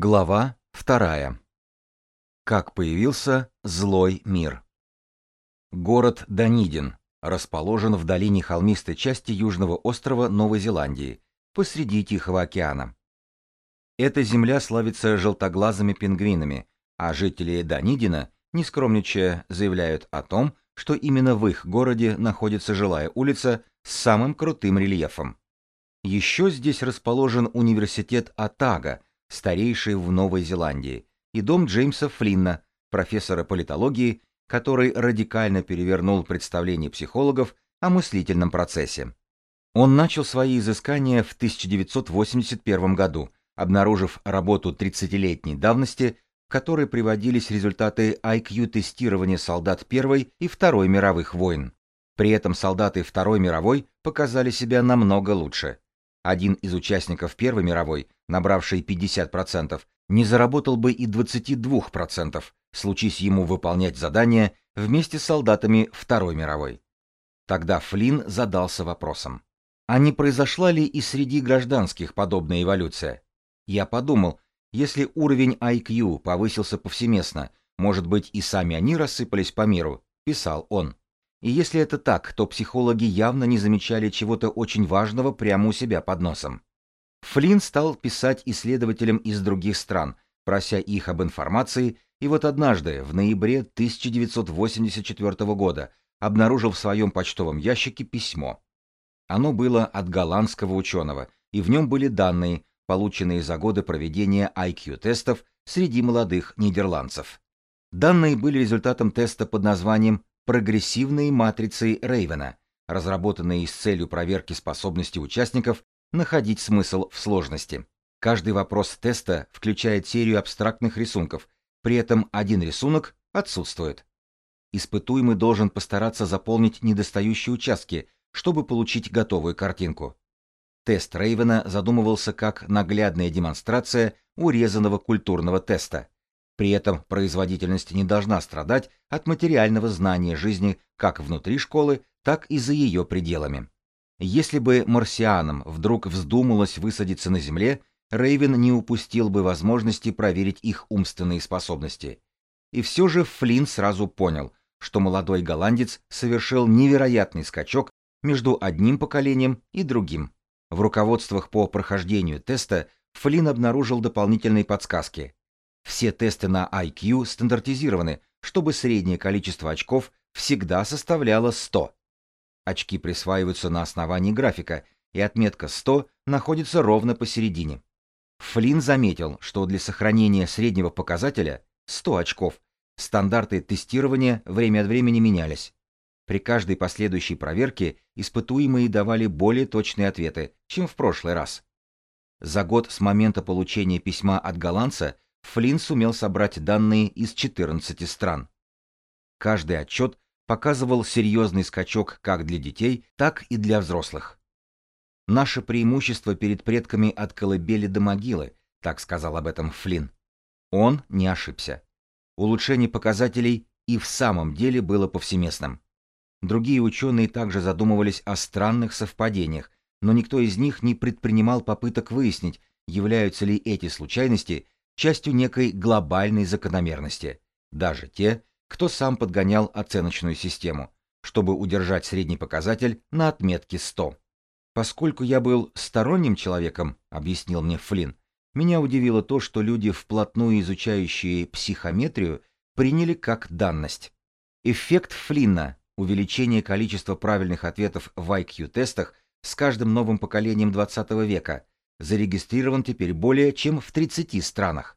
Глава вторая. Как появился злой мир. Город Данидин расположен в долине холмистой части южного острова Новой Зеландии, посреди Тихого океана. Эта земля славится желтоглазыми пингвинами, а жители Данидина, не скромничая, заявляют о том, что именно в их городе находится жилая улица с самым крутым рельефом. Еще здесь расположен университет Атага – старейший в Новой Зеландии, и дом Джеймса Флинна, профессора политологии, который радикально перевернул представление психологов о мыслительном процессе. Он начал свои изыскания в 1981 году, обнаружив работу 30-летней давности, в которой приводились результаты IQ-тестирования солдат Первой и Второй мировых войн. При этом солдаты Второй мировой показали себя намного лучше. Один из участников Первой мировой, набравший 50%, не заработал бы и 22%, случись ему выполнять задания вместе с солдатами Второй мировой. Тогда Флинн задался вопросом. А не произошла ли и среди гражданских подобная эволюция? Я подумал, если уровень IQ повысился повсеместно, может быть и сами они рассыпались по миру, писал он. И если это так, то психологи явно не замечали чего-то очень важного прямо у себя под носом. Флинн стал писать исследователям из других стран, прося их об информации, и вот однажды, в ноябре 1984 года, обнаружил в своем почтовом ящике письмо. Оно было от голландского ученого, и в нем были данные, полученные за годы проведения IQ-тестов среди молодых нидерландцев. Данные были результатом теста под названием прогрессивные матрицы Рейвена, разработанные с целью проверки способности участников находить смысл в сложности. Каждый вопрос теста включает серию абстрактных рисунков, при этом один рисунок отсутствует. Испытуемый должен постараться заполнить недостающие участки, чтобы получить готовую картинку. Тест Рейвена задумывался как наглядная демонстрация урезанного культурного теста, при этом производительность не должна страдать от материального знания жизни как внутри школы, так и за ее пределами. Если бы марсианам вдруг вздумалось высадиться на Земле, Рейвен не упустил бы возможности проверить их умственные способности. И все же Флинн сразу понял, что молодой голландец совершил невероятный скачок между одним поколением и другим. В руководствах по прохождению теста Флинн обнаружил дополнительные подсказки. Все тесты на IQ стандартизированы, чтобы среднее количество очков всегда составляло 100. Очки присваиваются на основании графика, и отметка 100 находится ровно посередине. Флинн заметил, что для сохранения среднего показателя 100 очков стандарты тестирования время от времени менялись. При каждой последующей проверке испытуемые давали более точные ответы, чем в прошлый раз. За год с момента получения письма от голландца Флинн сумел собрать данные из 14 стран. Каждый отчет показывал серьезный скачок как для детей, так и для взрослых. Наше преимущество перед предками от колыбели до могилы, так сказал об этом Флинн. Он не ошибся. Улучшение показателей и в самом деле было повсеместным. Другие ученые также задумывались о странных совпадениях, но никто из них не предпринимал попыток выяснить, являются ли эти случайности частью некой глобальной закономерности, даже те, кто сам подгонял оценочную систему, чтобы удержать средний показатель на отметке 100. Поскольку я был сторонним человеком, объяснил мне Флинн, меня удивило то, что люди, вплотную изучающие психометрию, приняли как данность. Эффект Флинна, увеличение количества правильных ответов в IQ-тестах с каждым новым поколением 20 века, зарегистрирован теперь более чем в 30 странах.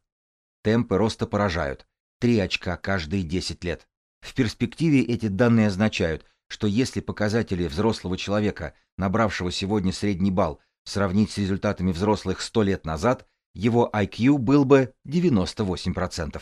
Темпы роста поражают. 3 очка каждые 10 лет. В перспективе эти данные означают, что если показатели взрослого человека, набравшего сегодня средний балл, сравнить с результатами взрослых 100 лет назад, его IQ был бы 98%.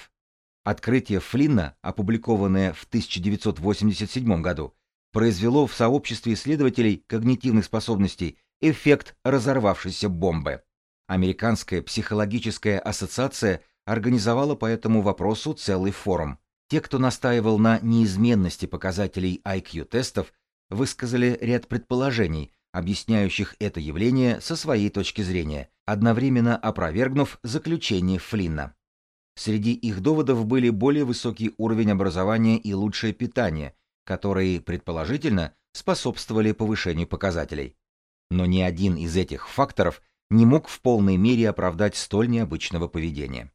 Открытие Флинна, опубликованное в 1987 году, произвело в сообществе исследователей когнитивных способностей эффект разорвавшейся бомбы. Американская психологическая ассоциация организовала по этому вопросу целый форум. Те, кто настаивал на неизменности показателей IQ-тестов, высказали ряд предположений, объясняющих это явление со своей точки зрения, одновременно опровергнув заключение Флинна. Среди их доводов были более высокий уровень образования и лучшее питание, которые, предположительно, способствовали повышению показателей. Но ни один из этих факторов не мог в полной мере оправдать столь необычного поведения.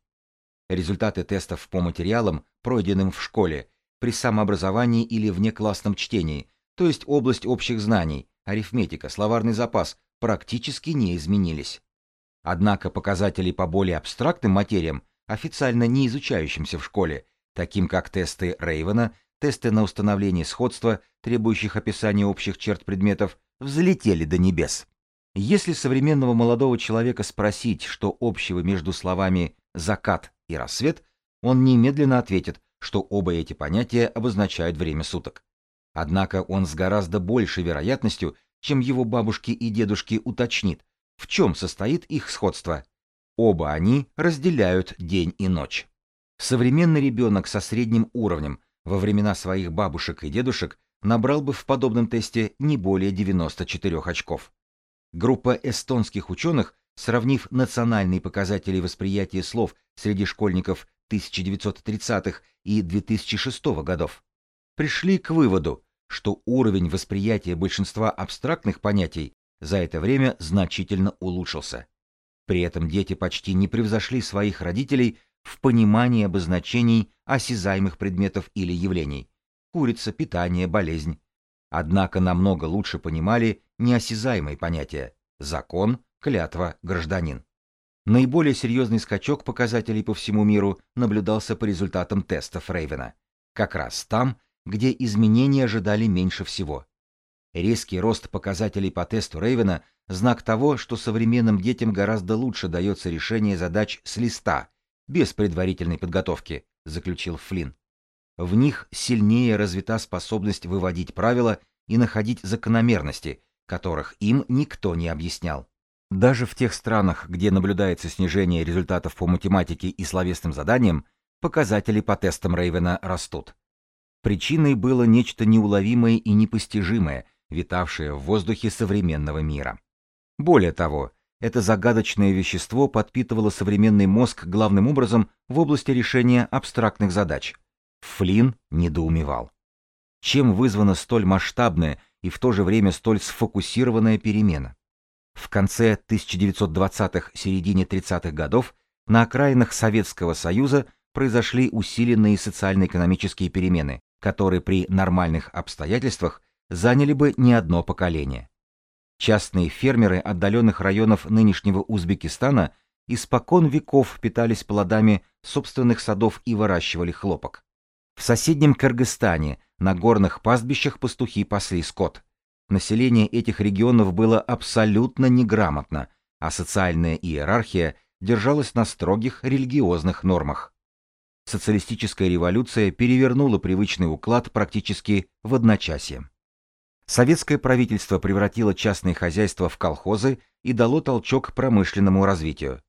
Результаты тестов по материалам, пройденным в школе, при самообразовании или внеклассном чтении, то есть область общих знаний, арифметика, словарный запас, практически не изменились. Однако показатели по более абстрактным материям, официально не изучающимся в школе, таким как тесты Рейвена, тесты на установление сходства, требующих описания общих черт предметов, взлетели до небес. Если современного молодого человека спросить, что общего между словами «закат» и «рассвет», он немедленно ответит, что оба эти понятия обозначают время суток. Однако он с гораздо большей вероятностью, чем его бабушки и дедушки уточнит, в чем состоит их сходство. Оба они разделяют день и ночь. Современный ребенок со средним уровнем во времена своих бабушек и дедушек набрал бы в подобном тесте не более 94 очков. Группа эстонских ученых, сравнив национальные показатели восприятия слов среди школьников 1930-х и 2006 годов, пришли к выводу, что уровень восприятия большинства абстрактных понятий за это время значительно улучшился. При этом дети почти не превзошли своих родителей в понимании обозначений осязаемых предметов или явлений – курица, питание, болезнь. Однако намного лучше понимали неосязаемые понятия – закон, клятва, гражданин. Наиболее серьезный скачок показателей по всему миру наблюдался по результатам тестов Рейвена. Как раз там, где изменения ожидали меньше всего. Резкий рост показателей по тесту Рейвена – знак того, что современным детям гораздо лучше дается решение задач с листа, без предварительной подготовки, заключил Флинн. В них сильнее развита способность выводить правила и находить закономерности, которых им никто не объяснял. Даже в тех странах, где наблюдается снижение результатов по математике и словесным заданиям, показатели по тестам Рейвена растут. Причиной было нечто неуловимое и непостижимое, витавшее в воздухе современного мира. Более того, это загадочное вещество подпитывало современный мозг главным образом в области решения абстрактных задач. Флинн недоумевал. Чем вызвана столь масштабная и в то же время столь сфокусированная перемена? В конце 1920-х, середине 30-х годов на окраинах Советского Союза произошли усиленные социально-экономические перемены, которые при нормальных обстоятельствах заняли бы не одно поколение. Частные фермеры отдаленных районов нынешнего Узбекистана испокон веков питались плодами собственных садов и выращивали хлопок. В соседнем Кыргызстане на горных пастбищах пастухи пасли скот. Население этих регионов было абсолютно неграмотно, а социальная иерархия держалась на строгих религиозных нормах социалистическая революция перевернула привычный уклад практически в одночасье. Советское правительство превратило частные хозяйства в колхозы и дало толчок промышленному развитию.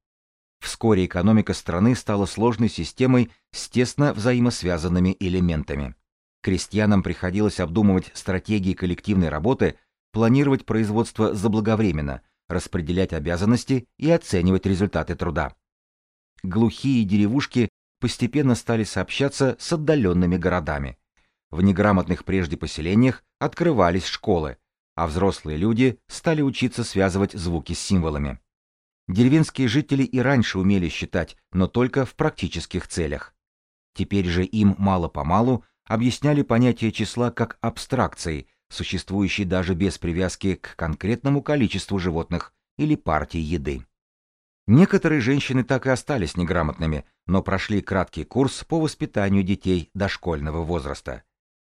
Вскоре экономика страны стала сложной системой с тесно взаимосвязанными элементами. Крестьянам приходилось обдумывать стратегии коллективной работы, планировать производство заблаговременно, распределять обязанности и оценивать результаты труда. Глухие деревушки постепенно стали сообщаться с отдаленными городами. В неграмотных прежде поселениях открывались школы, а взрослые люди стали учиться связывать звуки с символами. Деревенские жители и раньше умели считать, но только в практических целях. Теперь же им мало-помалу объясняли понятие числа как абстракции, существующие даже без привязки к конкретному количеству животных или партии еды. Некоторые женщины так и остались неграмотными, но прошли краткий курс по воспитанию детей дошкольного возраста.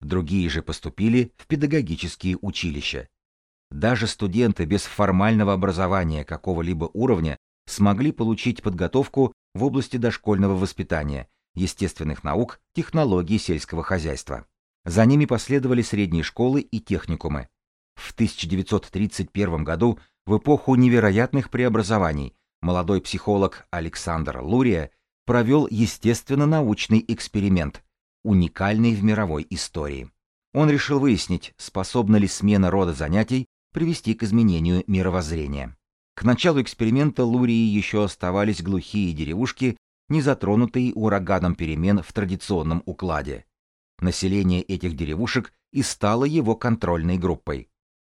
Другие же поступили в педагогические училища. Даже студенты без формального образования какого-либо уровня смогли получить подготовку в области дошкольного воспитания, естественных наук, технологий сельского хозяйства. За ними последовали средние школы и техникумы. В 1931 году, в эпоху невероятных преобразований, молодой психолог Александр Лурия провел естественно-научный эксперимент, уникальный в мировой истории. Он решил выяснить, способна ли смена рода занятий привести к изменению мировоззрения. К началу эксперимента Лурии еще оставались глухие деревушки, не затронутые ураганом перемен в традиционном укладе. Население этих деревушек и стало его контрольной группой.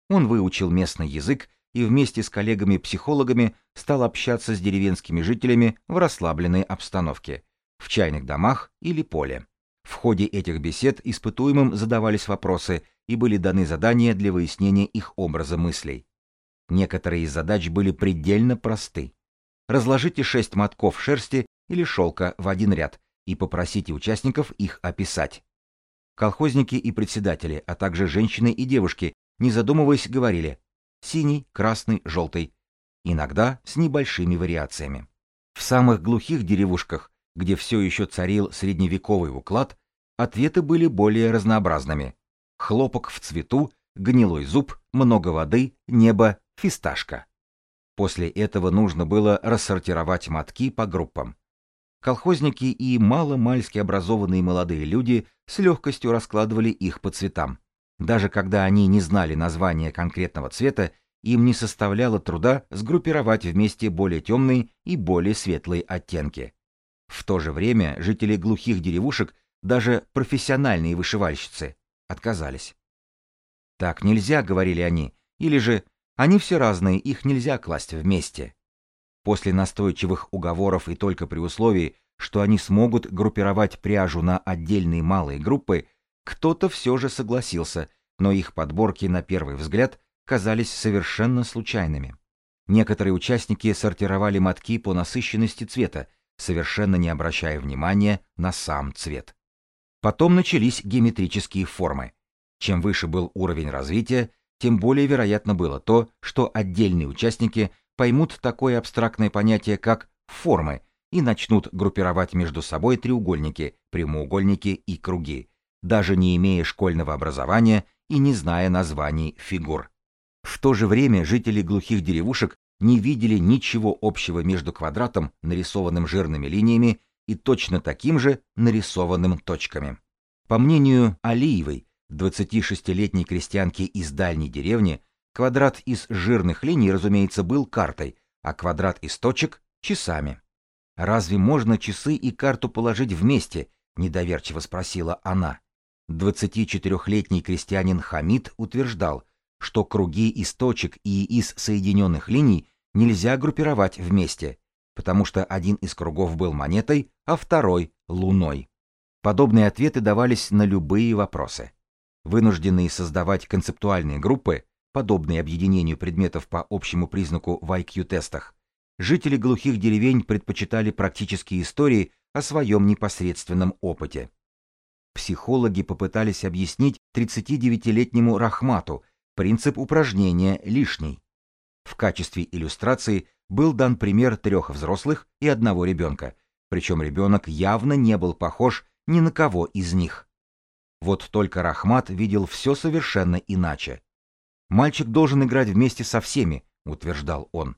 Он выучил местный язык и вместе с коллегами-психологами стал общаться с деревенскими жителями в расслабленной обстановке, в чайных домах или поле. В ходе этих бесед испытуемым задавались вопросы и были даны задания для выяснения их образа мыслей. Некоторые из задач были предельно просты. Разложите шесть мотков шерсти или шелка в один ряд и попросите участников их описать. Колхозники и председатели, а также женщины и девушки, не задумываясь, говорили синий, красный, желтый, иногда с небольшими вариациями. В самых глухих деревушках, где все еще царил средневековый уклад, ответы были более разнообразными. Хлопок в цвету, гнилой зуб, много воды, небо, фисташка. После этого нужно было рассортировать мотки по группам. Колхозники и мало-мальски образованные молодые люди с легкостью раскладывали их по цветам. Даже когда они не знали названия конкретного цвета, им не составляло труда сгруппировать вместе более темные и более светлые оттенки. В то же время жители глухих деревушек, даже профессиональные вышивальщицы, отказались. «Так нельзя», — говорили они, или же «они все разные, их нельзя класть вместе». После настойчивых уговоров и только при условии, что они смогут группировать пряжу на отдельные малые группы, кто-то все же согласился, но их подборки на первый взгляд казались совершенно случайными. Некоторые участники сортировали мотки по насыщенности цвета, совершенно не обращая внимания на сам цвет. Потом начались геометрические формы. Чем выше был уровень развития, тем более вероятно было то, что отдельные участники поймут такое абстрактное понятие, как формы, и начнут группировать между собой треугольники, прямоугольники и круги, даже не имея школьного образования и не зная названий фигур. В то же время жители глухих деревушек не видели ничего общего между квадратом, нарисованным жирными линиями, и точно таким же нарисованным точками. По мнению Алиевой, 26-летней крестьянки из дальней деревни, квадрат из жирных линий, разумеется, был картой, а квадрат из точек — часами. «Разве можно часы и карту положить вместе?» — недоверчиво спросила она. 24-летний крестьянин Хамид утверждал, что круги из точек и из соединенных линий нельзя группировать вместе, потому что один из кругов был монетой, а второй — луной. Подобные ответы давались на любые вопросы. Вынужденные создавать концептуальные группы, подобные объединению предметов по общему признаку в IQ-тестах, жители глухих деревень предпочитали практические истории о своем непосредственном опыте. Психологи попытались объяснить 39-летнему Рахмату принцип упражнения лишний. В качестве иллюстрации был дан пример трех взрослых и одного ребенка, причем ребенок явно не был похож ни на кого из них. Вот только Рахмат видел все совершенно иначе. «Мальчик должен играть вместе со всеми», — утверждал он.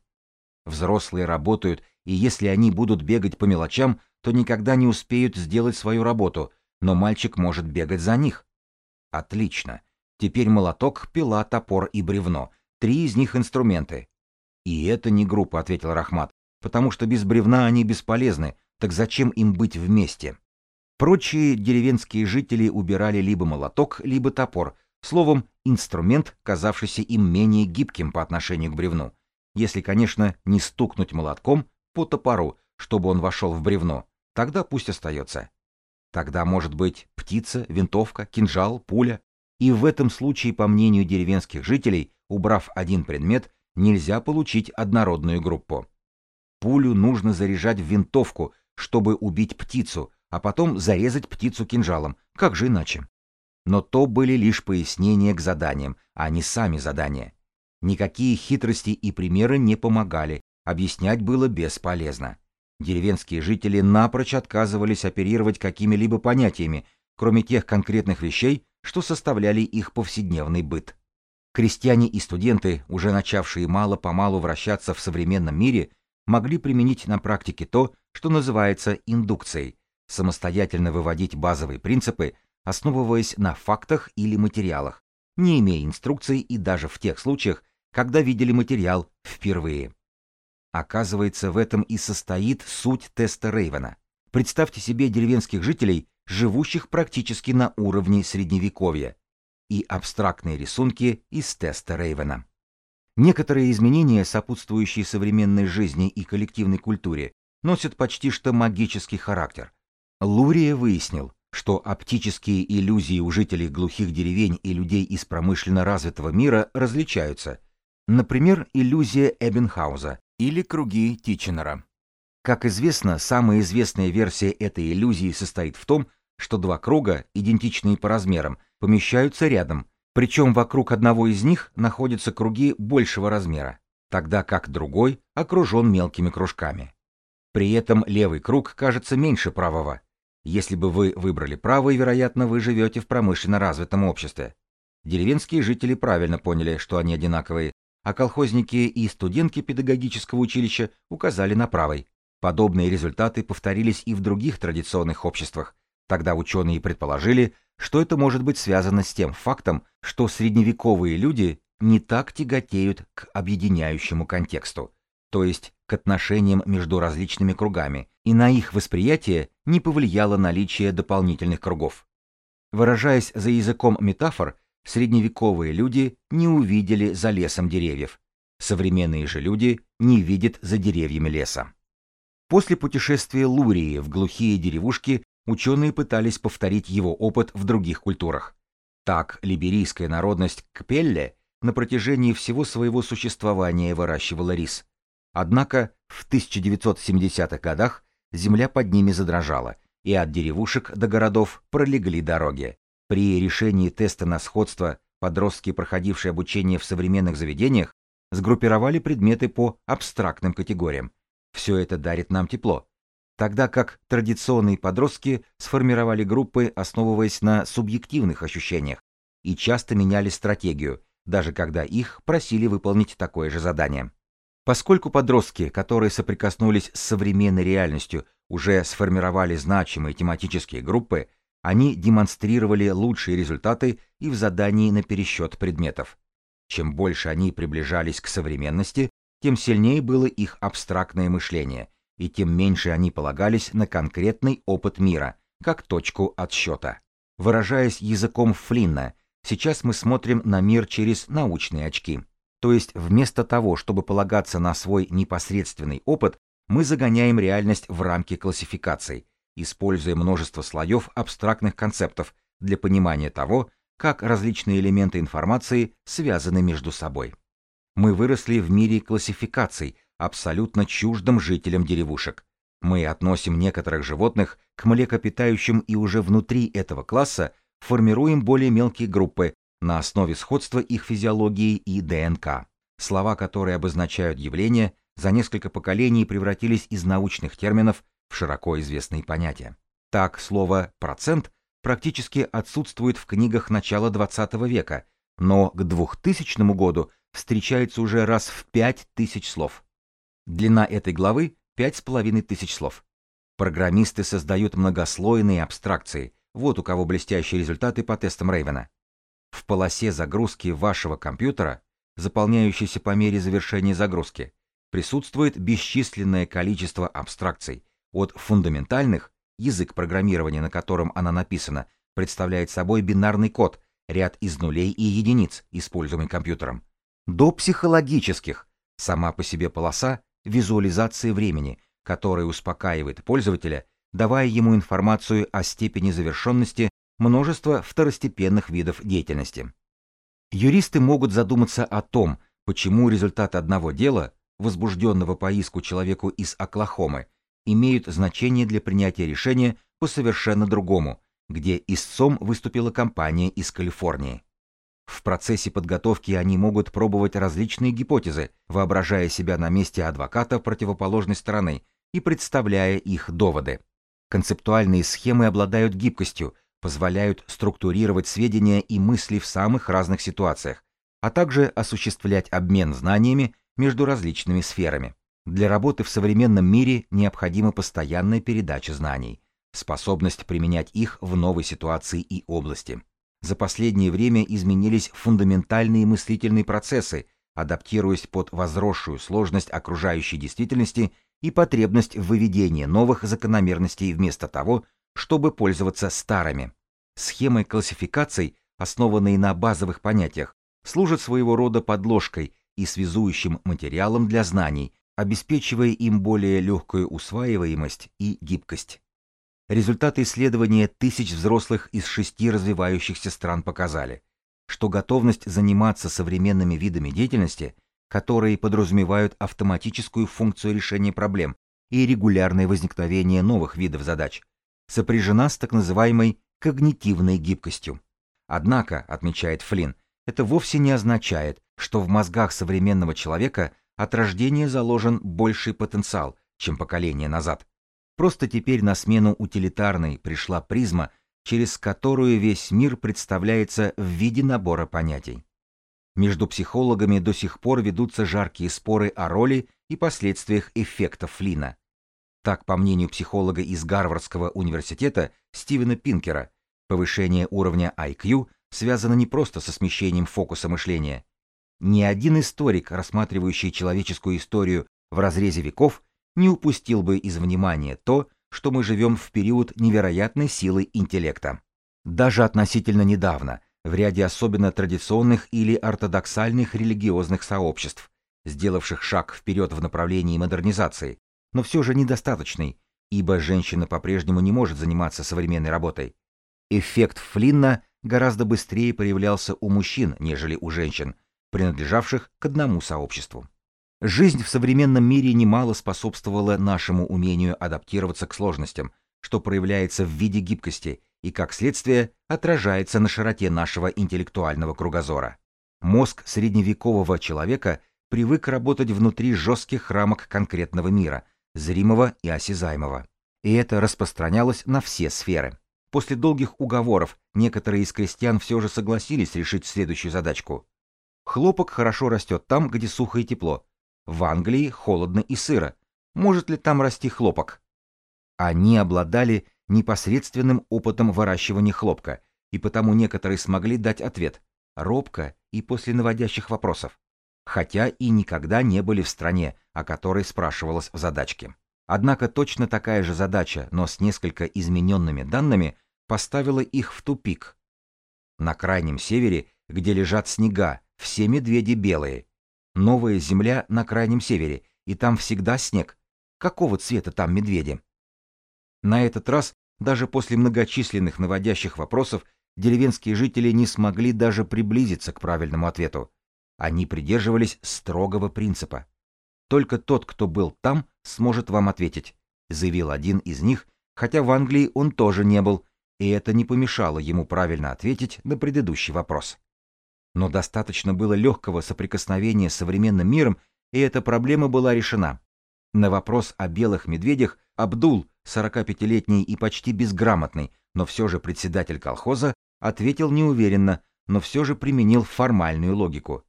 Взрослые работают, и если они будут бегать по мелочам, то никогда не успеют сделать свою работу, но мальчик может бегать за них. Отлично. Теперь молоток, пила, топор и бревно. Три из них инструменты. И это не группа, ответил Рахмат, потому что без бревна они бесполезны, так зачем им быть вместе? Прочие деревенские жители убирали либо молоток, либо топор, словом, инструмент, казавшийся им менее гибким по отношению к бревну если, конечно, не стукнуть молотком по топору, чтобы он вошел в бревно, тогда пусть остается. Тогда может быть птица, винтовка, кинжал, пуля. И в этом случае, по мнению деревенских жителей, убрав один предмет, нельзя получить однородную группу. Пулю нужно заряжать в винтовку, чтобы убить птицу, а потом зарезать птицу кинжалом, как же иначе? Но то были лишь пояснения к заданиям, а не сами задания. Никакие хитрости и примеры не помогали, объяснять было бесполезно. Деревенские жители напрочь отказывались оперировать какими-либо понятиями, кроме тех конкретных вещей, что составляли их повседневный быт. Крестьяне и студенты, уже начавшие мало-помалу вращаться в современном мире, могли применить на практике то, что называется индукцией, самостоятельно выводить базовые принципы, основываясь на фактах или материалах, не имея инструкций и даже в тех случаях, когда видели материал впервые. Оказывается, в этом и состоит суть теста Рейвена. Представьте себе деревенских жителей, живущих практически на уровне средневековья, и абстрактные рисунки из теста Рейвена. Некоторые изменения, сопутствующие современной жизни и коллективной культуре, носят почти что магический характер. Лурия выяснил, что оптические иллюзии у жителей глухих деревень и людей из промышленно развитого мира различаются. Например, иллюзия Эббенхауза или круги Тиченера. Как известно, самая известная версия этой иллюзии состоит в том, что два круга, идентичные по размерам, помещаются рядом, причем вокруг одного из них находятся круги большего размера, тогда как другой окружен мелкими кружками. При этом левый круг кажется меньше правого. Если бы вы выбрали правый, вероятно, вы живете в промышленно развитом обществе. Деревенские жители правильно поняли, что они одинаковые, а колхозники и студентки педагогического училища указали на правый. Подобные результаты повторились и в других традиционных обществах. Тогда ученые предположили, что это может быть связано с тем фактом, что средневековые люди не так тяготеют к объединяющему контексту, то есть к отношениям между различными кругами, и на их восприятие не повлияло наличие дополнительных кругов. Выражаясь за языком метафор, средневековые люди не увидели за лесом деревьев, современные же люди не видят за деревьями леса. После путешествия Лурии в глухие деревушки ученые пытались повторить его опыт в других культурах. Так, либерийская народность Кпелле на протяжении всего своего существования выращивала рис. Однако в 1970-х годах земля под ними задрожала, и от деревушек до городов пролегли дороги. При решении теста на сходство подростки, проходившие обучение в современных заведениях, сгруппировали предметы по абстрактным категориям. Все это дарит нам тепло, тогда как традиционные подростки сформировали группы, основываясь на субъективных ощущениях, и часто меняли стратегию, даже когда их просили выполнить такое же задание. Поскольку подростки, которые соприкоснулись с современной реальностью, уже сформировали значимые тематические группы, они демонстрировали лучшие результаты и в задании на пересчет предметов. Чем больше они приближались к современности, тем сильнее было их абстрактное мышление – и тем меньше они полагались на конкретный опыт мира, как точку отсчета. Выражаясь языком Флинна, сейчас мы смотрим на мир через научные очки. То есть вместо того, чтобы полагаться на свой непосредственный опыт, мы загоняем реальность в рамки классификаций, используя множество слоев абстрактных концептов для понимания того, как различные элементы информации связаны между собой. Мы выросли в мире классификаций, абсолютно чуждым жителям деревушек. Мы относим некоторых животных к млекопитающим и уже внутри этого класса формируем более мелкие группы на основе сходства их физиологии и ДНК. Слова, которые обозначают явления, за несколько поколений превратились из научных терминов в широко известные понятия. Так, слово «процент» практически отсутствует в книгах начала XX века, но к 2000 году встречается уже раз в 5000 слов. Длина этой главы — пять с половиной тысяч слов. Программисты создают многослойные абстракции. Вот у кого блестящие результаты по тестам Рейвена. В полосе загрузки вашего компьютера, заполняющейся по мере завершения загрузки, присутствует бесчисленное количество абстракций, от фундаментальных, язык программирования, на котором она написана, представляет собой бинарный код, ряд из нулей и единиц, используемый компьютером, до психологических, сама по себе полоса визуализации времени, которая успокаивает пользователя, давая ему информацию о степени завершенности множества второстепенных видов деятельности. Юристы могут задуматься о том, почему результат одного дела, возбужденного по иску человеку из Оклахомы, имеют значение для принятия решения по совершенно другому, где истцом выступила компания из Калифорнии. В процессе подготовки они могут пробовать различные гипотезы, воображая себя на месте адвоката противоположной стороны и представляя их доводы. Концептуальные схемы обладают гибкостью, позволяют структурировать сведения и мысли в самых разных ситуациях, а также осуществлять обмен знаниями между различными сферами. Для работы в современном мире необходима постоянная передача знаний, способность применять их в новой ситуации и области. За последнее время изменились фундаментальные мыслительные процессы, адаптируясь под возросшую сложность окружающей действительности и потребность в выведении новых закономерностей вместо того, чтобы пользоваться старыми. Схемы классификаций, основанные на базовых понятиях, служат своего рода подложкой и связующим материалом для знаний, обеспечивая им более легкую усваиваемость и гибкость. Результаты исследования тысяч взрослых из шести развивающихся стран показали, что готовность заниматься современными видами деятельности, которые подразумевают автоматическую функцию решения проблем и регулярное возникновение новых видов задач, сопряжена с так называемой когнитивной гибкостью. Однако, отмечает Флинн, это вовсе не означает, что в мозгах современного человека от рождения заложен больший потенциал, чем поколение назад. Просто теперь на смену утилитарной пришла призма, через которую весь мир представляется в виде набора понятий. Между психологами до сих пор ведутся жаркие споры о роли и последствиях эффекта Флина. Так, по мнению психолога из Гарвардского университета Стивена Пинкера, повышение уровня IQ связано не просто со смещением фокуса мышления. Ни один историк, рассматривающий человеческую историю в разрезе веков, не упустил бы из внимания то, что мы живем в период невероятной силы интеллекта. Даже относительно недавно, в ряде особенно традиционных или ортодоксальных религиозных сообществ, сделавших шаг вперед в направлении модернизации, но все же недостаточный, ибо женщина по-прежнему не может заниматься современной работой. Эффект Флинна гораздо быстрее проявлялся у мужчин, нежели у женщин, принадлежавших к одному сообществу. Жизнь в современном мире немало способствовала нашему умению адаптироваться к сложностям, что проявляется в виде гибкости и, как следствие, отражается на широте нашего интеллектуального кругозора. Мозг средневекового человека привык работать внутри жестких рамок конкретного мира, зримого и осязаемого. И это распространялось на все сферы. После долгих уговоров некоторые из крестьян все же согласились решить следующую задачку. Хлопок хорошо растет там, где сухо и тепло, в Англии холодно и сыро. Может ли там расти хлопок? Они обладали непосредственным опытом выращивания хлопка, и потому некоторые смогли дать ответ, робко и после наводящих вопросов, хотя и никогда не были в стране, о которой спрашивалось в задачке. Однако точно такая же задача, но с несколько измененными данными, поставила их в тупик. На крайнем севере, где лежат снега, все медведи белые, Новая земля на крайнем севере, и там всегда снег. Какого цвета там медведи? На этот раз, даже после многочисленных наводящих вопросов, деревенские жители не смогли даже приблизиться к правильному ответу. Они придерживались строгого принципа. Только тот, кто был там, сможет вам ответить, заявил один из них, хотя в Англии он тоже не был, и это не помешало ему правильно ответить на предыдущий вопрос. Но достаточно было легкого соприкосновения с современным миром, и эта проблема была решена. На вопрос о белых медведях Абдул, 45-летний и почти безграмотный, но все же председатель колхоза, ответил неуверенно, но все же применил формальную логику.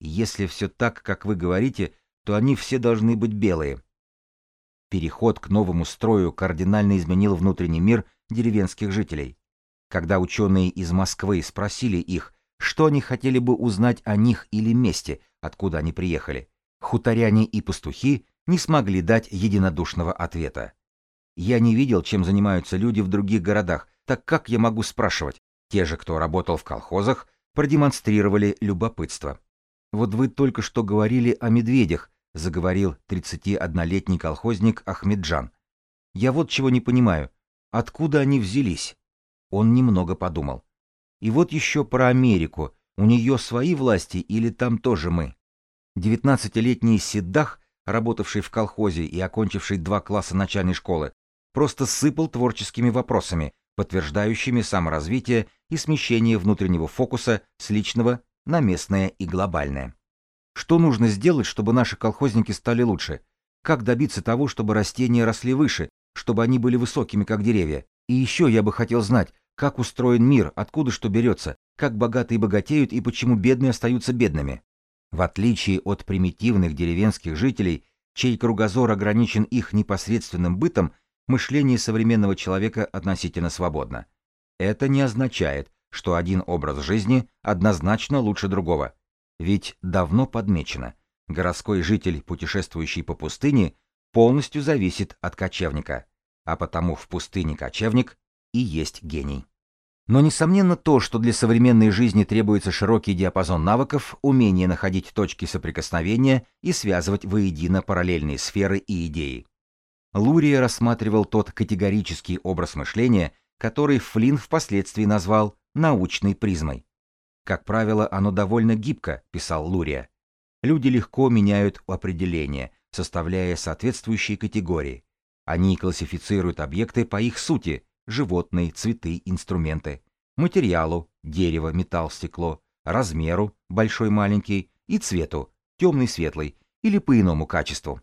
Если все так, как вы говорите, то они все должны быть белые. Переход к новому строю кардинально изменил внутренний мир деревенских жителей. Когда ученые из Москвы спросили их, что они хотели бы узнать о них или месте, откуда они приехали? Хуторяне и пастухи не смогли дать единодушного ответа. Я не видел, чем занимаются люди в других городах, так как я могу спрашивать? Те же, кто работал в колхозах, продемонстрировали любопытство. Вот вы только что говорили о медведях, заговорил 31-летний колхозник Ахмеджан. Я вот чего не понимаю. Откуда они взялись? Он немного подумал. И вот еще про Америку. У нее свои власти или там тоже мы? Девятнадцатилетний Сиддах, работавший в колхозе и окончивший два класса начальной школы, просто сыпал творческими вопросами, подтверждающими саморазвитие и смещение внутреннего фокуса с личного на местное и глобальное. Что нужно сделать, чтобы наши колхозники стали лучше? Как добиться того, чтобы растения росли выше, чтобы они были высокими, как деревья? И еще я бы хотел знать, как устроен мир, откуда что берется, как богатые богатеют и почему бедные остаются бедными. В отличие от примитивных деревенских жителей, чей кругозор ограничен их непосредственным бытом, мышление современного человека относительно свободно. Это не означает, что один образ жизни однозначно лучше другого. Ведь давно подмечено, городской житель, путешествующий по пустыне, полностью зависит от кочевника, а потому в пустыне кочевник и есть гений. Но несомненно то, что для современной жизни требуется широкий диапазон навыков, умение находить точки соприкосновения и связывать воедино параллельные сферы и идеи. Лурия рассматривал тот категорический образ мышления, который Флинн впоследствии назвал научной призмой. Как правило, оно довольно гибко, писал Лурия. Люди легко меняют определения, составляя соответствующие категории. Они классифицируют объекты по их сути, животные, цветы, инструменты, материалу, дерево, металл, стекло, размеру, большой, маленький, и цвету, темный, светлый, или по иному качеству.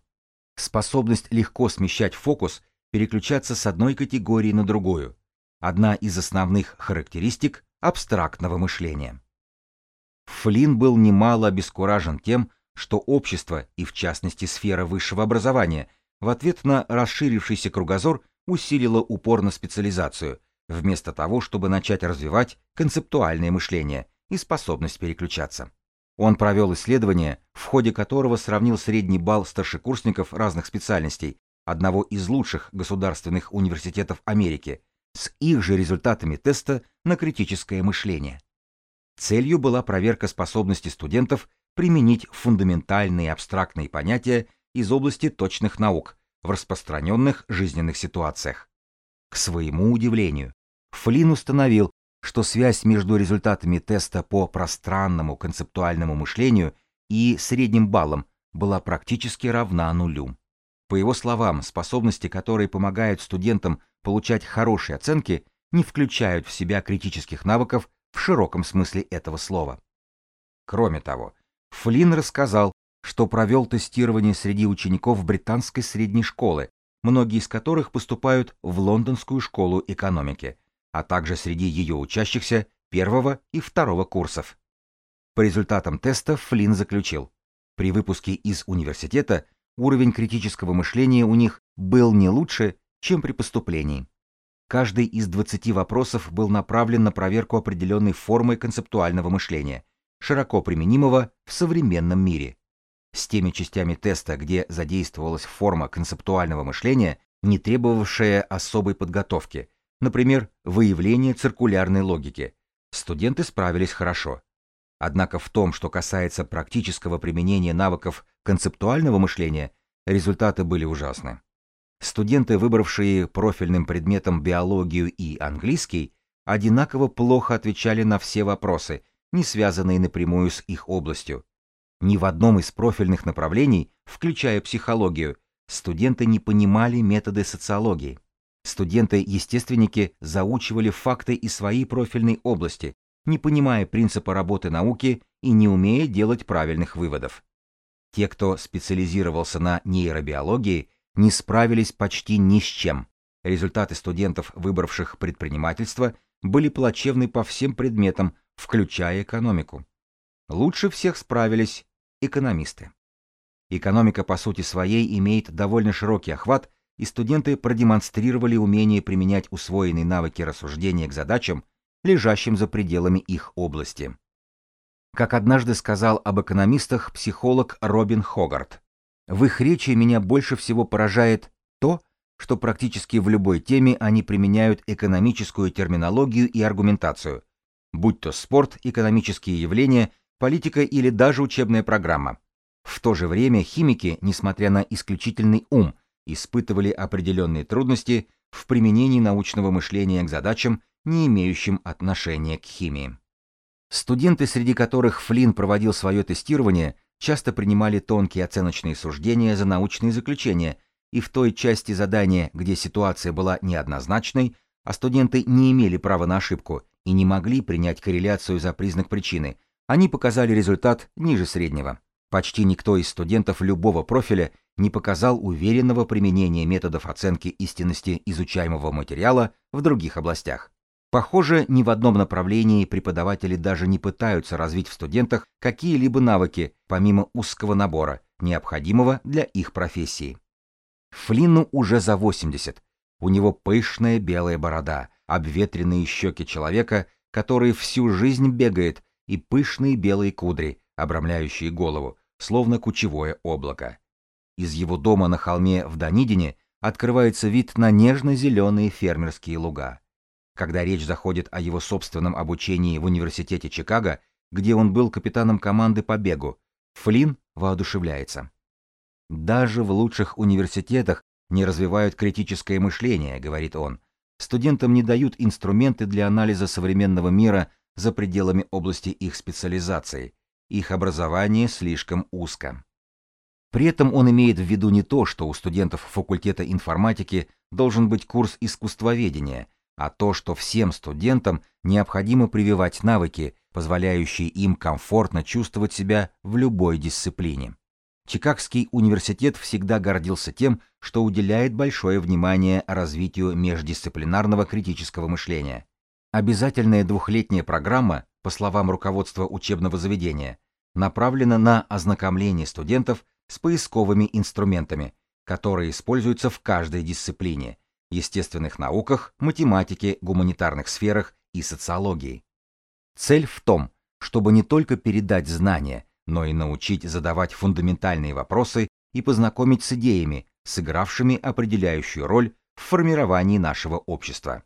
Способность легко смещать фокус, переключаться с одной категории на другую. Одна из основных характеристик абстрактного мышления. Флинн был немало обескуражен тем, что общество, и в частности сфера высшего образования, в ответ на расширившийся кругозор усилила упор на специализацию, вместо того, чтобы начать развивать концептуальное мышление и способность переключаться. Он провел исследование, в ходе которого сравнил средний балл старшекурсников разных специальностей одного из лучших государственных университетов Америки с их же результатами теста на критическое мышление. Целью была проверка способности студентов применить фундаментальные абстрактные понятия из области точных наук в распространенных жизненных ситуациях. К своему удивлению, Флинн установил, что связь между результатами теста по пространному концептуальному мышлению и средним баллом была практически равна нулю. По его словам, способности, которые помогают студентам получать хорошие оценки, не включают в себя критических навыков в широком смысле этого слова. Кроме того, Флинн рассказал, что провел тестирование среди учеников британской средней школы, многие из которых поступают в Лондонскую школу экономики, а также среди ее учащихся первого и второго курсов. По результатам теста Флинн заключил, при выпуске из университета уровень критического мышления у них был не лучше, чем при поступлении. Каждый из 20 вопросов был направлен на проверку определенной формы концептуального мышления, широко применимого в современном мире. С теми частями теста, где задействовалась форма концептуального мышления, не требовавшая особой подготовки, например, выявление циркулярной логики, студенты справились хорошо. Однако в том, что касается практического применения навыков концептуального мышления, результаты были ужасны. Студенты, выбравшие профильным предметом биологию и английский, одинаково плохо отвечали на все вопросы, не связанные напрямую с их областью. Ни в одном из профильных направлений, включая психологию, студенты не понимали методы социологии. Студенты-естественники заучивали факты из своей профильной области, не понимая принципа работы науки и не умея делать правильных выводов. Те, кто специализировался на нейробиологии, не справились почти ни с чем. Результаты студентов, выбравших предпринимательство, были плачевны по всем предметам, включая экономику. Лучше всех справились экономисты. Экономика по сути своей имеет довольно широкий охват, и студенты продемонстрировали умение применять усвоенные навыки рассуждения к задачам, лежащим за пределами их области. Как однажды сказал об экономистах психолог Робин Хогарт, в их речи меня больше всего поражает то, что практически в любой теме они применяют экономическую терминологию и аргументацию, будь то спорт, экономические явления, политика или даже учебная программа. В то же время химики, несмотря на исключительный ум, испытывали определенные трудности в применении научного мышления к задачам, не имеющим отношения к химии. Студенты, среди которых Флинн проводил свое тестирование, часто принимали тонкие оценочные суждения за научные заключения, и в той части задания, где ситуация была неоднозначной, а студенты не имели права на ошибку и не могли принять корреляцию за признак причины, они показали результат ниже среднего. Почти никто из студентов любого профиля не показал уверенного применения методов оценки истинности изучаемого материала в других областях. Похоже, ни в одном направлении преподаватели даже не пытаются развить в студентах какие-либо навыки, помимо узкого набора, необходимого для их профессии. Флину уже за 80. У него пышная белая борода, обветренные щеки человека, который всю жизнь бегает, и пышные белые кудри, обрамляющие голову, словно кучевое облако. Из его дома на холме в Данидине открывается вид на нежно-зеленые фермерские луга. Когда речь заходит о его собственном обучении в университете Чикаго, где он был капитаном команды по бегу, Флинн воодушевляется. Даже в лучших университетах не развивают критическое мышление, говорит он. Студентам не дают инструменты для анализа современного мира за пределами области их специализации. Их образование слишком узко. При этом он имеет в виду не то, что у студентов факультета информатики должен быть курс искусствоведения, а то, что всем студентам необходимо прививать навыки, позволяющие им комфортно чувствовать себя в любой дисциплине. Чикагский университет всегда гордился тем, что уделяет большое внимание развитию междисциплинарного критического мышления. Обязательная двухлетняя программа, по словам руководства учебного заведения, направлена на ознакомление студентов с поисковыми инструментами, которые используются в каждой дисциплине – естественных науках, математике, гуманитарных сферах и социологии. Цель в том, чтобы не только передать знания, но и научить задавать фундаментальные вопросы и познакомить с идеями, сыгравшими определяющую роль в формировании нашего общества.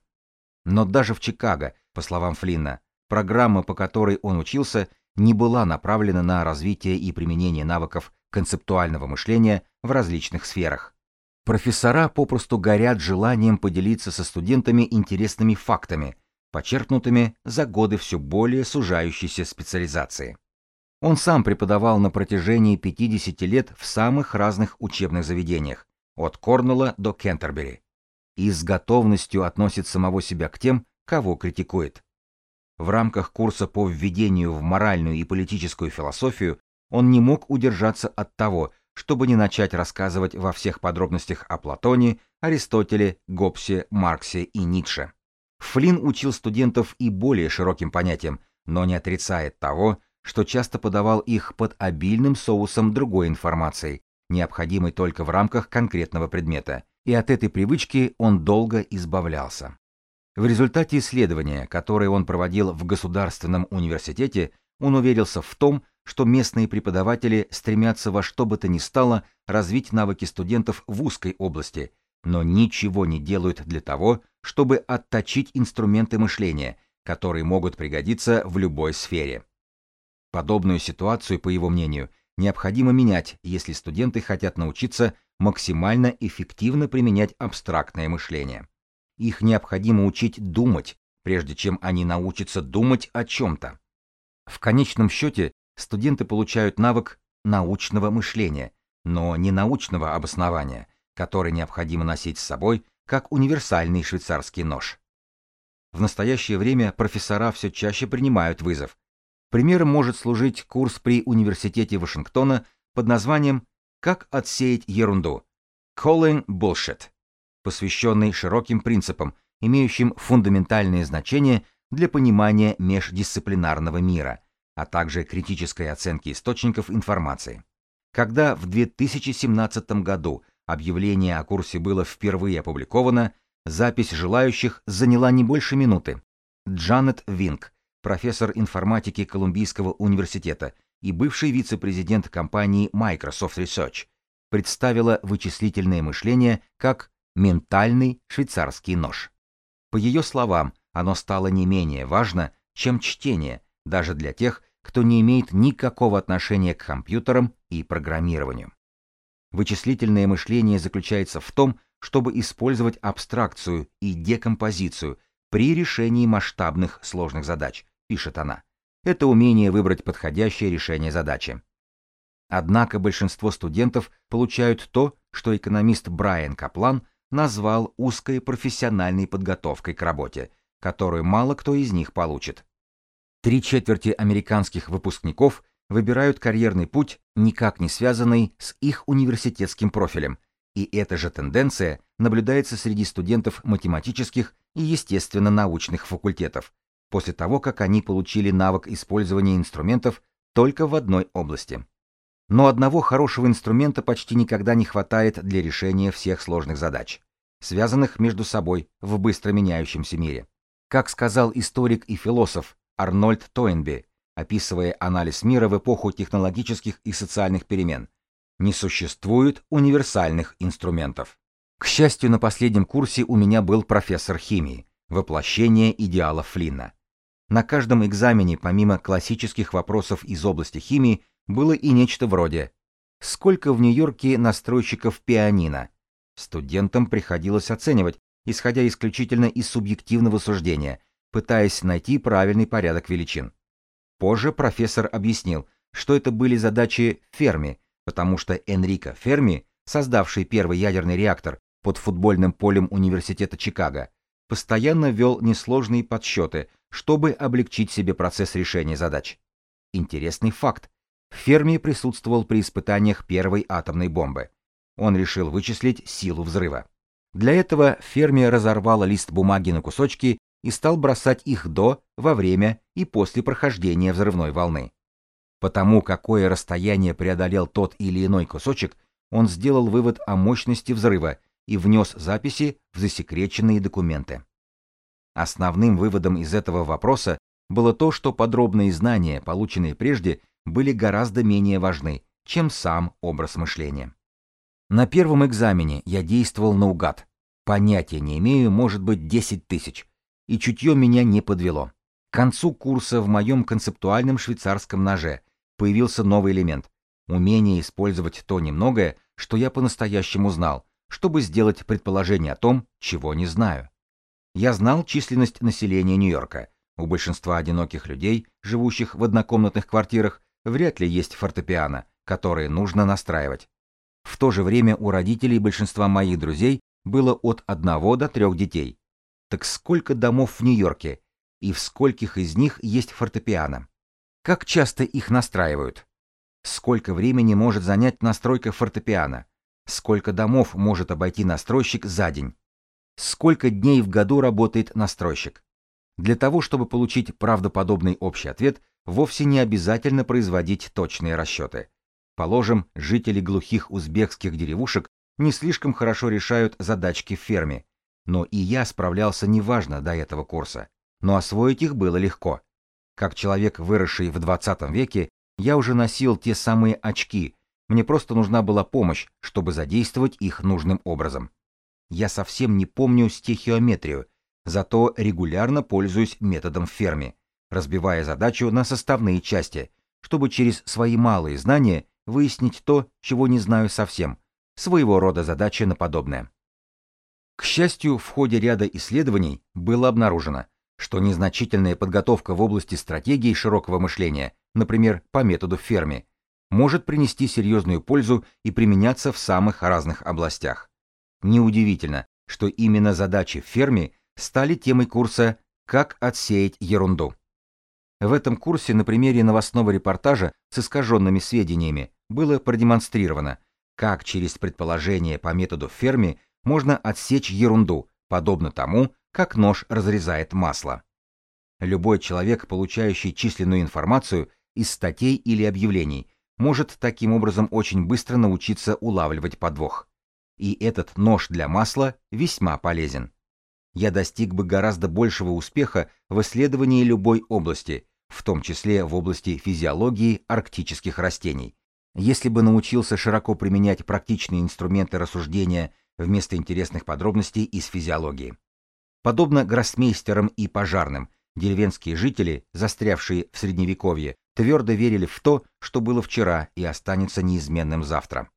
Но даже в Чикаго, по словам Флинна, программа, по которой он учился, не была направлена на развитие и применение навыков концептуального мышления в различных сферах. Профессора попросту горят желанием поделиться со студентами интересными фактами, почерпнутыми за годы все более сужающейся специализации. Он сам преподавал на протяжении 50 лет в самых разных учебных заведениях, от Корнелла до Кентербери, и с готовностью относит самого себя к тем, кого критикует. В рамках курса по введению в моральную и политическую философию он не мог удержаться от того, чтобы не начать рассказывать во всех подробностях о Платоне, Аристотеле, Гоббсе, Марксе и Ницше. Флинн учил студентов и более широким понятиям, но не отрицает того, что часто подавал их под обильным соусом другой информации, необходимой только в рамках конкретного предмета, и от этой привычки он долго избавлялся. В результате исследования, которое он проводил в Государственном университете, он уверился в том, что местные преподаватели стремятся во что бы то ни стало развить навыки студентов в узкой области, но ничего не делают для того, чтобы отточить инструменты мышления, которые могут пригодиться в любой сфере. Подобную ситуацию, по его мнению, необходимо менять, если студенты хотят научиться максимально эффективно применять абстрактное мышление. Их необходимо учить думать, прежде чем они научатся думать о чем-то. В конечном счете, студенты получают навык научного мышления, но не научного обоснования, который необходимо носить с собой как универсальный швейцарский нож. В настоящее время профессора все чаще принимают вызов, Примером может служить курс при Университете Вашингтона под названием «Как отсеять ерунду» Calling Bullshit, посвященный широким принципам, имеющим фундаментальное значение для понимания междисциплинарного мира, а также критической оценки источников информации. Когда в 2017 году объявление о курсе было впервые опубликовано, запись желающих заняла не больше минуты. Джанет Винк, профессор информатики Колумбийского университета и бывший вице-президент компании Microsoft Research, представила вычислительное мышление как ментальный швейцарский нож. По ее словам, оно стало не менее важно, чем чтение, даже для тех, кто не имеет никакого отношения к компьютерам и программированию. Вычислительное мышление заключается в том, чтобы использовать абстракцию и декомпозицию при решении масштабных сложных задач, пишет она. Это умение выбрать подходящее решение задачи. Однако большинство студентов получают то, что экономист Брайан Каплан назвал узкой профессиональной подготовкой к работе, которую мало кто из них получит. Три четверти американских выпускников выбирают карьерный путь, никак не связанный с их университетским профилем, и эта же тенденция наблюдается среди студентов математических и естественно-научных факультетов, после того, как они получили навык использования инструментов только в одной области. Но одного хорошего инструмента почти никогда не хватает для решения всех сложных задач, связанных между собой в быстро меняющемся мире. Как сказал историк и философ Арнольд Тойнби, описывая анализ мира в эпоху технологических и социальных перемен. Не существует универсальных инструментов. К счастью, на последнем курсе у меня был профессор химии, воплощение идеалов Флинна. На каждом экзамене, помимо классических вопросов из области химии, было и нечто вроде «Сколько в Нью-Йорке настройщиков пианино?» Студентам приходилось оценивать, исходя исключительно из субъективного суждения, пытаясь найти правильный порядок величин. Позже профессор объяснил, что это были задачи Ферми, потому что Энрико Ферми, создавший первый ядерный реактор под футбольным полем Университета Чикаго, постоянно вел несложные подсчеты, чтобы облегчить себе процесс решения задач. Интересный факт. Ферми присутствовал при испытаниях первой атомной бомбы. Он решил вычислить силу взрыва. Для этого Ферми разорвал лист бумаги на кусочки и стал бросать их до, во время и после прохождения взрывной волны. Потому какое расстояние преодолел тот или иной кусочек, он сделал вывод о мощности взрыва и внес записи в засекреченные документы. Основным выводом из этого вопроса было то, что подробные знания, полученные прежде, были гораздо менее важны, чем сам образ мышления. На первом экзамене я действовал наугад. Понятия не имею, может быть, 10 тысяч. И чутье меня не подвело. К концу курса в моем концептуальном швейцарском ноже появился новый элемент — умение использовать то немногое, что я по-настоящему знал, чтобы сделать предположение о том, чего не знаю. Я знал численность населения Нью-Йорка. У большинства одиноких людей, живущих в однокомнатных квартирах, вряд ли есть фортепиано, которые нужно настраивать. В то же время у родителей большинства моих друзей было от одного до трех детей. Так сколько домов в Нью-Йорке? И в скольких из них есть фортепиано? Как часто их настраивают? Сколько времени может занять настройка фортепиано? Сколько домов может обойти настройщик за день? Сколько дней в году работает настройщик? Для того, чтобы получить правдоподобный общий ответ, вовсе не обязательно производить точные расчеты. Положим, жители глухих узбекских деревушек не слишком хорошо решают задачки в ферме, но и я справлялся неважно до этого курса, но освоить их было легко. Как человек, выросший в 20 веке, я уже носил те самые очки, мне просто нужна была помощь, чтобы задействовать их нужным образом. Я совсем не помню стихиометрию, зато регулярно пользуюсь методом Ферми, разбивая задачу на составные части, чтобы через свои малые знания выяснить то, чего не знаю совсем, своего рода задача на подобное. К счастью, в ходе ряда исследований было обнаружено, что незначительная подготовка в области стратегии широкого мышления, например, по методу Ферми, может принести серьезную пользу и применяться в самых разных областях. Неудивительно, что именно задачи в ферме стали темой курса «Как отсеять ерунду». В этом курсе на примере новостного репортажа с искаженными сведениями было продемонстрировано, как через предположение по методу Ферми можно отсечь ерунду, подобно тому, как нож разрезает масло. Любой человек, получающий численную информацию из статей или объявлений, может таким образом очень быстро научиться улавливать подвох и этот нож для масла весьма полезен. Я достиг бы гораздо большего успеха в исследовании любой области, в том числе в области физиологии арктических растений, если бы научился широко применять практичные инструменты рассуждения вместо интересных подробностей из физиологии. Подобно гроссмейстерам и пожарным, деревенские жители, застрявшие в средневековье, твердо верили в то, что было вчера и останется неизменным завтра.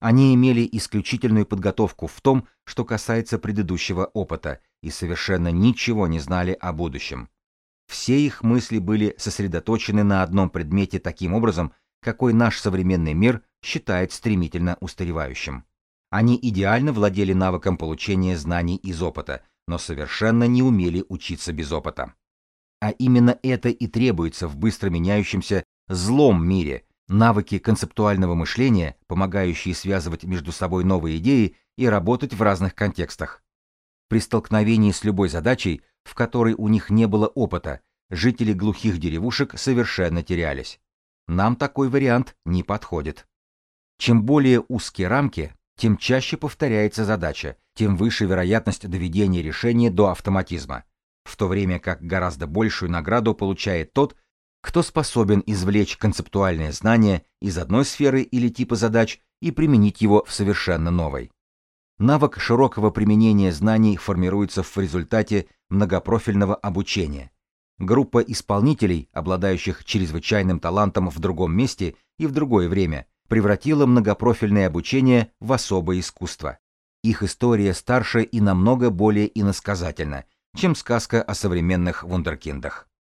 Они имели исключительную подготовку в том, что касается предыдущего опыта, и совершенно ничего не знали о будущем. Все их мысли были сосредоточены на одном предмете таким образом, какой наш современный мир считает стремительно устаревающим. Они идеально владели навыком получения знаний из опыта, но совершенно не умели учиться без опыта. А именно это и требуется в быстро меняющемся злом мире, навыки концептуального мышления, помогающие связывать между собой новые идеи и работать в разных контекстах. При столкновении с любой задачей, в которой у них не было опыта, жители глухих деревушек совершенно терялись. Нам такой вариант не подходит. Чем более узкие рамки, тем чаще повторяется задача, тем выше вероятность доведения решения до автоматизма, в то время как гораздо большую награду получает тот, кто способен извлечь концептуальное знание из одной сферы или типа задач и применить его в совершенно новой. Навык широкого применения знаний формируется в результате многопрофильного обучения. Группа исполнителей, обладающих чрезвычайным талантом в другом месте и в другое время, превратила многопрофильное обучение в особое искусство. Их история старше и намного более иносказательна, чем сказка о современных вундеркиндах.